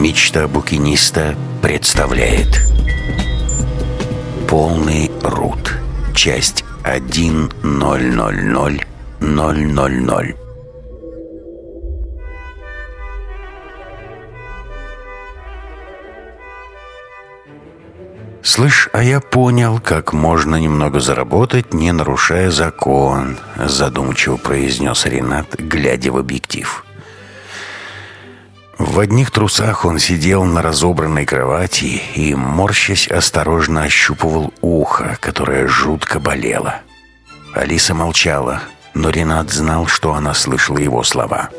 Мечта букиниста представляет. Полный рут. Часть 1.000.000 «Слышь, а я понял, как можно немного заработать, не нарушая закон», задумчиво произнес Ренат, глядя в объектив. В одних трусах он сидел на разобранной кровати и, морщась, осторожно ощупывал ухо, которое жутко болело. Алиса молчала, но Ренат знал, что она слышала его слова.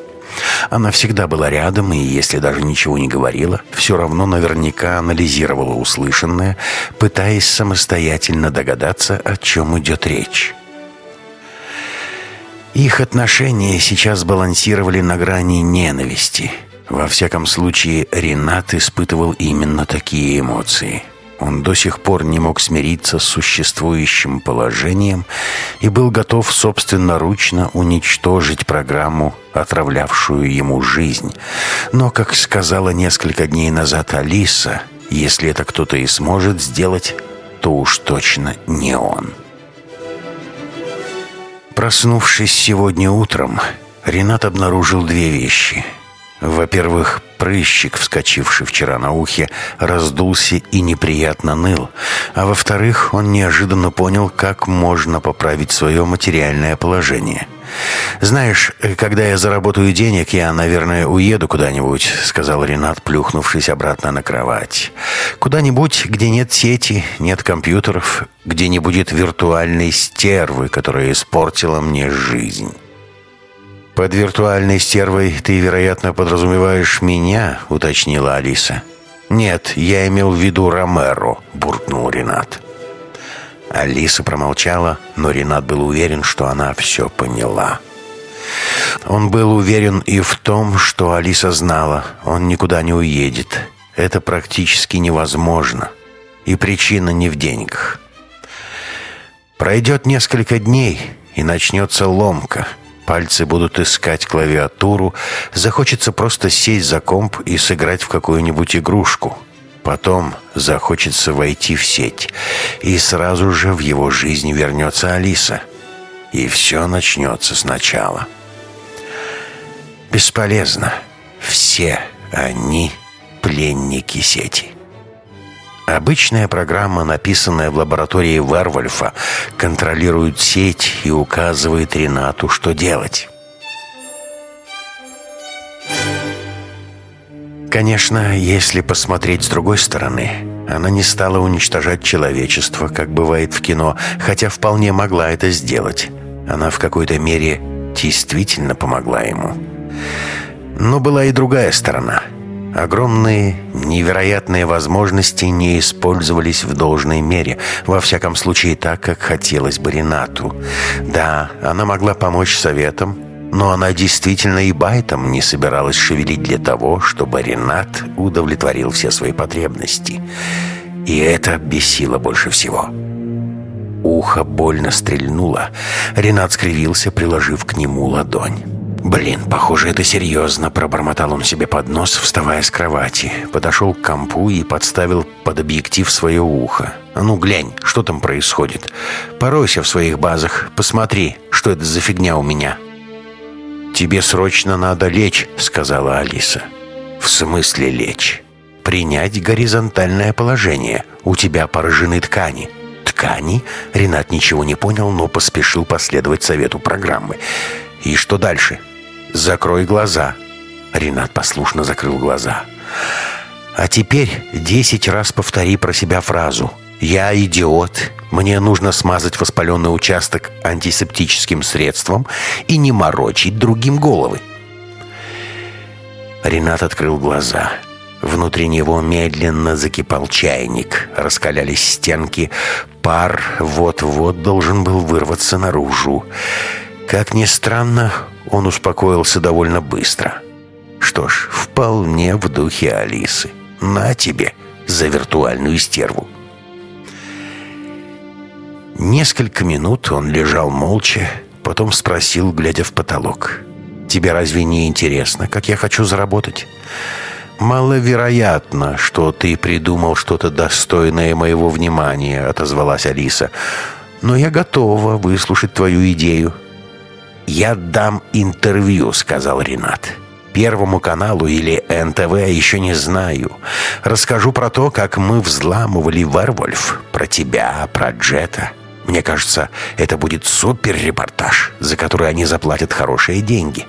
Она всегда была рядом, и если даже ничего не говорила, все равно наверняка анализировала услышанное, пытаясь самостоятельно догадаться, о чем идет речь. Их отношения сейчас балансировали на грани ненависти – во всяком случае, Ренат испытывал именно такие эмоции. Он до сих пор не мог смириться с существующим положением и был готов собственноручно уничтожить программу, отравлявшую ему жизнь. Но, как сказала несколько дней назад Алиса, если это кто-то и сможет сделать, то уж точно не он. Проснувшись сегодня утром, Ренат обнаружил две вещи – во-первых, прыщик, вскочивший вчера на ухе, раздулся и неприятно ныл. А во-вторых, он неожиданно понял, как можно поправить свое материальное положение. «Знаешь, когда я заработаю денег, я, наверное, уеду куда-нибудь», — сказал Ренат, плюхнувшись обратно на кровать. «Куда-нибудь, где нет сети, нет компьютеров, где не будет виртуальной стервы, которая испортила мне жизнь». «Под виртуальной стервой ты, вероятно, подразумеваешь меня?» — уточнила Алиса. «Нет, я имел в виду Ромеро», — буркнул Ренат. Алиса промолчала, но Ренат был уверен, что она все поняла. Он был уверен и в том, что Алиса знала, он никуда не уедет. Это практически невозможно. И причина не в деньгах. Пройдет несколько дней, и начнется ломка — Пальцы будут искать клавиатуру, захочется просто сесть за комп и сыграть в какую-нибудь игрушку. Потом захочется войти в сеть, и сразу же в его жизнь вернется Алиса. И все начнется сначала. Бесполезно. Все они пленники сети. Обычная программа, написанная в лаборатории Вервольфа, контролирует сеть и указывает Ренату, что делать. Конечно, если посмотреть с другой стороны, она не стала уничтожать человечество, как бывает в кино, хотя вполне могла это сделать. Она в какой-то мере действительно помогла ему. Но была и другая сторона – Огромные, невероятные возможности не использовались в должной мере, во всяком случае так, как хотелось бы Ренату. Да, она могла помочь советам, но она действительно и байтом не собиралась шевелить для того, чтобы Ренат удовлетворил все свои потребности. И это бесило больше всего. Ухо больно стрельнуло. Ренат скривился, приложив к нему ладонь. «Блин, похоже, это серьезно», — пробормотал он себе под нос, вставая с кровати. Подошел к компу и подставил под объектив свое ухо. «А ну, глянь, что там происходит. Поройся в своих базах, посмотри, что это за фигня у меня». «Тебе срочно надо лечь», — сказала Алиса. «В смысле лечь?» «Принять горизонтальное положение. У тебя поражены ткани». «Ткани?» Ренат ничего не понял, но поспешил последовать совету программы. «И что дальше?» Закрой глаза». Ренат послушно закрыл глаза. «А теперь десять раз повтори про себя фразу. «Я идиот. Мне нужно смазать воспаленный участок антисептическим средством и не морочить другим головы». Ренат открыл глаза. Внутри него медленно закипал чайник. Раскалялись стенки. Пар вот-вот должен был вырваться наружу. Как ни странно, он успокоился довольно быстро. Что ж, вполне в духе Алисы. На тебе за виртуальную стерву. Несколько минут он лежал молча, потом спросил, глядя в потолок. «Тебе разве не интересно, как я хочу заработать?» «Маловероятно, что ты придумал что-то достойное моего внимания», — отозвалась Алиса. «Но я готова выслушать твою идею». «Я дам интервью», — сказал Ренат. «Первому каналу или НТВ еще не знаю. Расскажу про то, как мы взламывали Вервольф, про тебя, про Джета». Мне кажется, это будет супер-репортаж, за который они заплатят хорошие деньги.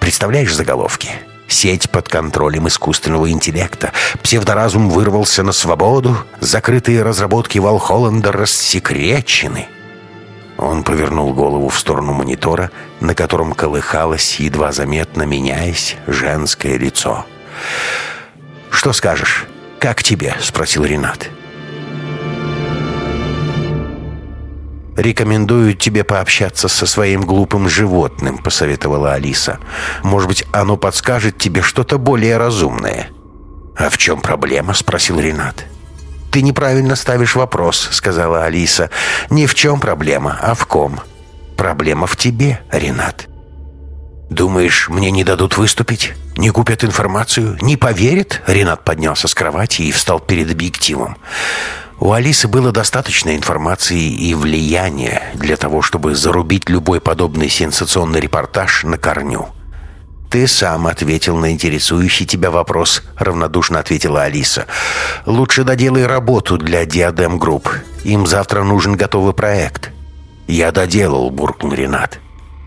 Представляешь заголовки? Сеть под контролем искусственного интеллекта. Псевдоразум вырвался на свободу. Закрытые разработки Валхолланда рассекречены. Он повернул голову в сторону монитора, на котором колыхалось, едва заметно меняясь, женское лицо. «Что скажешь? Как тебе?» — спросил Ренат. «Рекомендую тебе пообщаться со своим глупым животным», — посоветовала Алиса. «Может быть, оно подскажет тебе что-то более разумное». «А в чем проблема?» — спросил Ренат. «Ты неправильно ставишь вопрос», — сказала Алиса. «Ни в чем проблема, а в ком?» «Проблема в тебе, Ренат». «Думаешь, мне не дадут выступить? Не купят информацию? Не поверят?» Ренат поднялся с кровати и встал перед объективом. У Алисы было достаточно информации и влияния для того, чтобы зарубить любой подобный сенсационный репортаж на корню. «Ты сам ответил на интересующий тебя вопрос», — равнодушно ответила Алиса. «Лучше доделай работу для Диадем Групп. Им завтра нужен готовый проект». «Я доделал», — буркнул Ренат.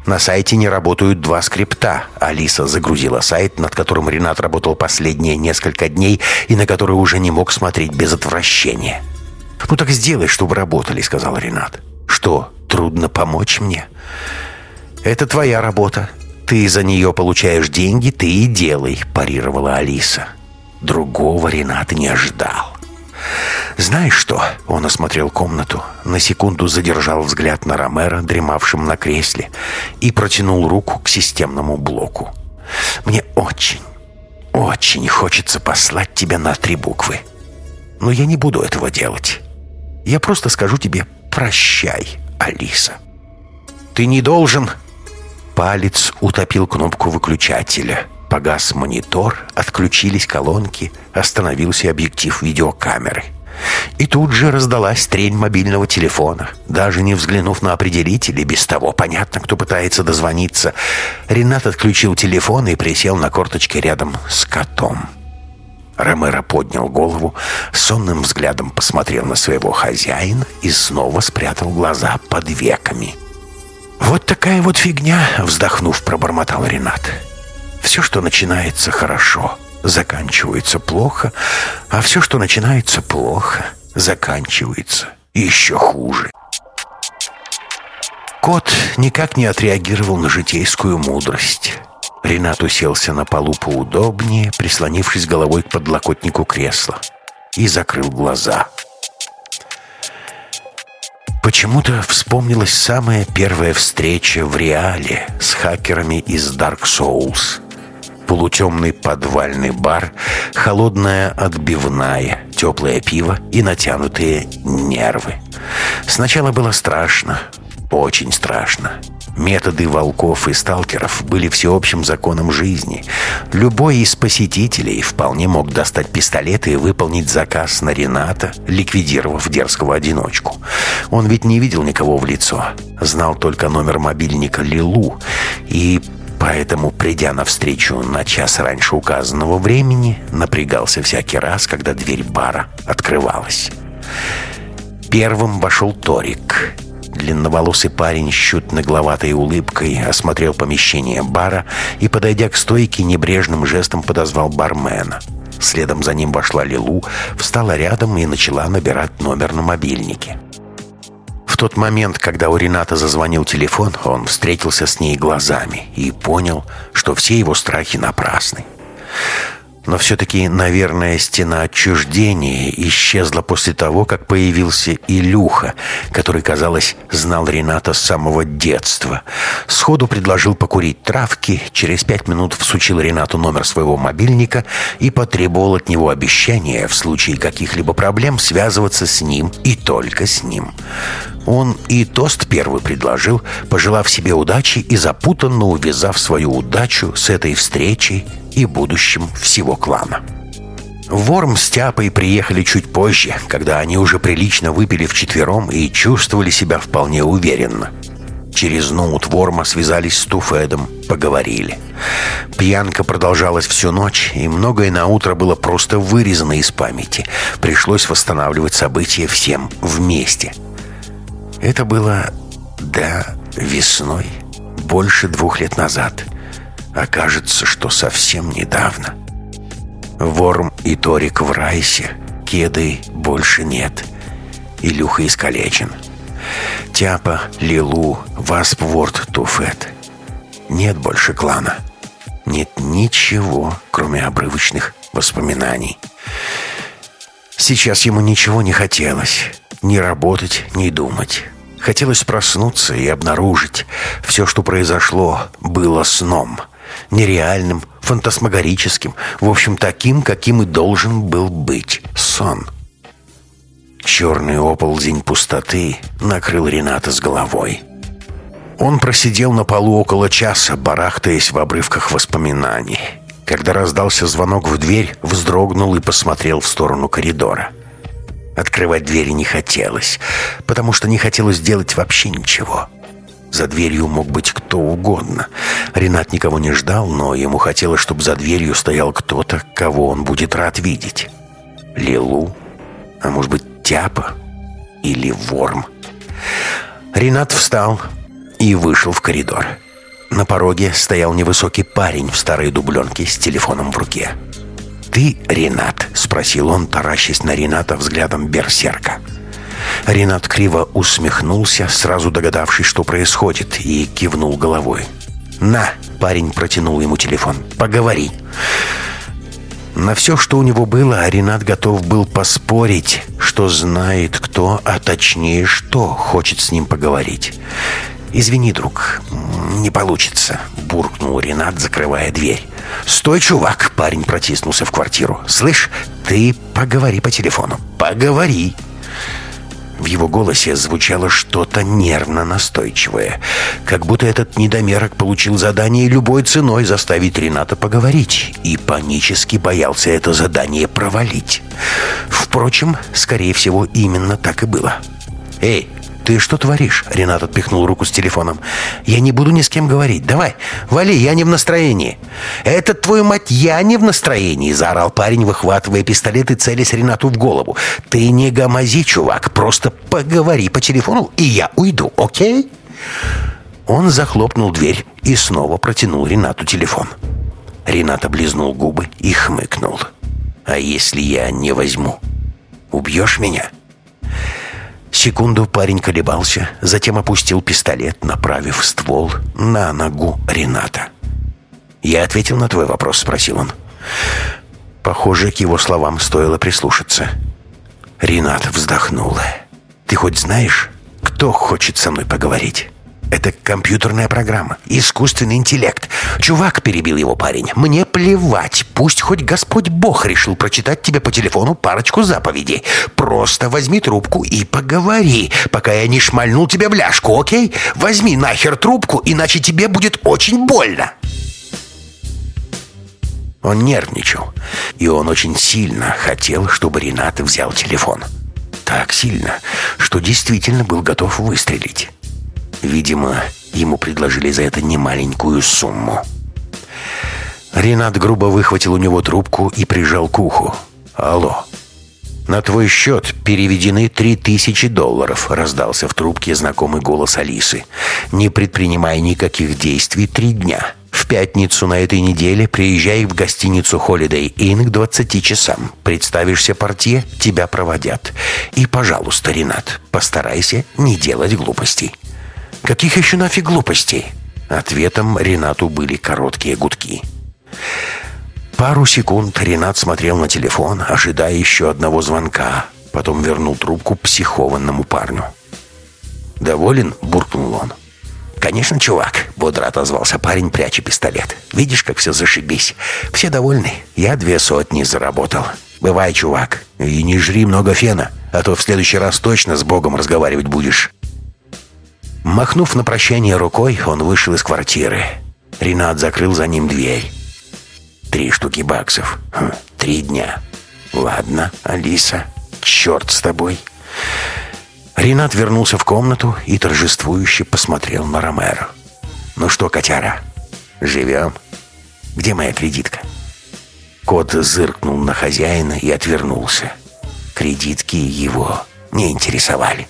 «На сайте не работают два скрипта». Алиса загрузила сайт, над которым Ренат работал последние несколько дней и на который уже не мог смотреть без отвращения. «Ну так сделай, чтобы работали», — сказал Ренат. «Что, трудно помочь мне?» «Это твоя работа. Ты за нее получаешь деньги, ты и делай», — парировала Алиса. Другого Ренат не ожидал. «Знаешь что?» — он осмотрел комнату, на секунду задержал взгляд на Ромера, дремавшим на кресле, и протянул руку к системному блоку. «Мне очень, очень хочется послать тебя на три буквы. Но я не буду этого делать. Я просто скажу тебе «прощай, Алиса». Ты не должен... Палец утопил кнопку выключателя. Погас монитор, отключились колонки, остановился объектив видеокамеры. И тут же раздалась трень мобильного телефона. Даже не взглянув на определитель, без того понятно, кто пытается дозвониться, Ренат отключил телефон и присел на корточки рядом с котом. Ромеро поднял голову, сонным взглядом посмотрел на своего хозяина и снова спрятал глаза под веками. «Вот такая вот фигня!» — вздохнув, пробормотал Ренат. «Все, что начинается хорошо, заканчивается плохо, а все, что начинается плохо, заканчивается еще хуже». Кот никак не отреагировал на житейскую мудрость. Ренат уселся на полу поудобнее, прислонившись головой к подлокотнику кресла, и закрыл глаза. Почему-то вспомнилась самая первая встреча в реале с хакерами из Dark Souls. Полутемный подвальный бар, холодная отбивная, теплое пиво и натянутые нервы. Сначала было страшно, очень страшно. Методы волков и сталкеров были всеобщим законом жизни. Любой из посетителей вполне мог достать пистолет и выполнить заказ на Рената, ликвидировав дерзкого одиночку. Он ведь не видел никого в лицо, знал только номер мобильника Лилу и Поэтому, придя навстречу на час раньше указанного времени, напрягался всякий раз, когда дверь бара открывалась. Первым вошел Торик. Длинноволосый парень с чуть нагловатой улыбкой осмотрел помещение бара и, подойдя к стойке, небрежным жестом подозвал бармена. Следом за ним вошла Лилу, встала рядом и начала набирать номер на мобильнике. В тот момент, когда у Рената зазвонил телефон, он встретился с ней глазами и понял, что все его страхи напрасны. Но все-таки, наверное, стена отчуждения исчезла после того, как появился Илюха, который, казалось, знал Рената с самого детства. Сходу предложил покурить травки, через пять минут всучил Ренату номер своего мобильника и потребовал от него обещания в случае каких-либо проблем связываться с ним и только с ним. Он и тост первый предложил, пожелав себе удачи и запутанно увязав свою удачу с этой встречей и будущим всего клана. Ворм с Тяпой приехали чуть позже, когда они уже прилично выпили вчетвером и чувствовали себя вполне уверенно. Через ноут Ворма связались с Туфедом, поговорили. Пьянка продолжалась всю ночь, и многое на утро было просто вырезано из памяти. Пришлось восстанавливать события всем вместе. Это было, да, весной, больше двух лет назад. А кажется, что совсем недавно. Ворм и Торик в Райсе, Кеды больше нет. Илюха искалечен. Тяпа, Лилу, Васпворд, Туфет. Нет больше клана. Нет ничего, кроме обрывочных воспоминаний. Сейчас ему ничего не хотелось. Ни работать, ни думать. Хотелось проснуться и обнаружить, все, что произошло, было сном. Нереальным, фантасмагорическим, в общем, таким, каким и должен был быть сон. Черный оползень пустоты накрыл Рената с головой. Он просидел на полу около часа, барахтаясь в обрывках воспоминаний. Когда раздался звонок в дверь, вздрогнул и посмотрел в сторону коридора. Открывать двери не хотелось, потому что не хотелось делать вообще ничего. За дверью мог быть кто угодно. Ренат никого не ждал, но ему хотелось, чтобы за дверью стоял кто-то, кого он будет рад видеть. Лилу, а может быть Тяпа или Ворм. Ренат встал и вышел в коридор. На пороге стоял невысокий парень в старой дубленке с телефоном в руке. «Ты Ренат?» — спросил он, таращась на Рената взглядом берсерка. Ренат криво усмехнулся, сразу догадавшись, что происходит, и кивнул головой. «На!» — парень протянул ему телефон. «Поговори!» На все, что у него было, Ренат готов был поспорить, что знает кто, а точнее что хочет с ним поговорить. «Извини, друг, не получится», — буркнул Ренат, закрывая дверь. «Стой, чувак!» — парень протиснулся в квартиру. «Слышь, ты поговори по телефону. Поговори!» В его голосе звучало что-то нервно настойчивое. Как будто этот недомерок получил задание любой ценой заставить Рената поговорить и панически боялся это задание провалить. Впрочем, скорее всего, именно так и было. «Эй, «Ты что творишь?» — Ренат отпихнул руку с телефоном. «Я не буду ни с кем говорить. Давай, вали, я не в настроении». «Это, твою мать, я не в настроении!» — заорал парень, выхватывая пистолет и целясь Ренату в голову. «Ты не гомози, чувак, просто поговори по телефону, и я уйду, окей?» Он захлопнул дверь и снова протянул Ренату телефон. Ренат облизнул губы и хмыкнул. «А если я не возьму? Убьешь меня?» Секунду парень колебался, затем опустил пистолет, направив ствол на ногу Рената. «Я ответил на твой вопрос?» — спросил он. Похоже, к его словам стоило прислушаться. Ренат вздохнул. «Ты хоть знаешь, кто хочет со мной поговорить?» Это компьютерная программа, искусственный интеллект. Чувак, перебил его парень, мне плевать. Пусть хоть Господь Бог решил прочитать тебе по телефону парочку заповедей. Просто возьми трубку и поговори, пока я не шмальнул тебе в ляжку, окей? Возьми нахер трубку, иначе тебе будет очень больно. Он нервничал, и он очень сильно хотел, чтобы Ренат взял телефон. Так сильно, что действительно был готов выстрелить. Видимо, ему предложили за это немаленькую сумму. Ренат грубо выхватил у него трубку и прижал к уху. «Алло, на твой счет переведены три тысячи долларов», раздался в трубке знакомый голос Алисы. «Не предпринимай никаких действий три дня. В пятницу на этой неделе приезжай в гостиницу Holiday Inn к 20 часам. Представишься портье, тебя проводят. И, пожалуйста, Ренат, постарайся не делать глупостей». Каких еще нафиг глупостей? Ответом Ренату были короткие гудки. Пару секунд Ренат смотрел на телефон, ожидая еще одного звонка. Потом вернул трубку психованному парню. «Доволен?» — буркнул он. «Конечно, чувак», — бодро отозвался парень, пряча пистолет. «Видишь, как все зашибись. Все довольны. Я две сотни заработал. Бывай, чувак. И не жри много фена, а то в следующий раз точно с Богом разговаривать будешь». Махнув на прощание рукой, он вышел из квартиры. Ренат закрыл за ним дверь. Три штуки баксов. Хм, три дня. Ладно, Алиса, черт с тобой. Ренат вернулся в комнату и торжествующе посмотрел на Ромеро. «Ну что, котяра, живем? Где моя кредитка?» Кот зыркнул на хозяина и отвернулся. Кредитки его не интересовали.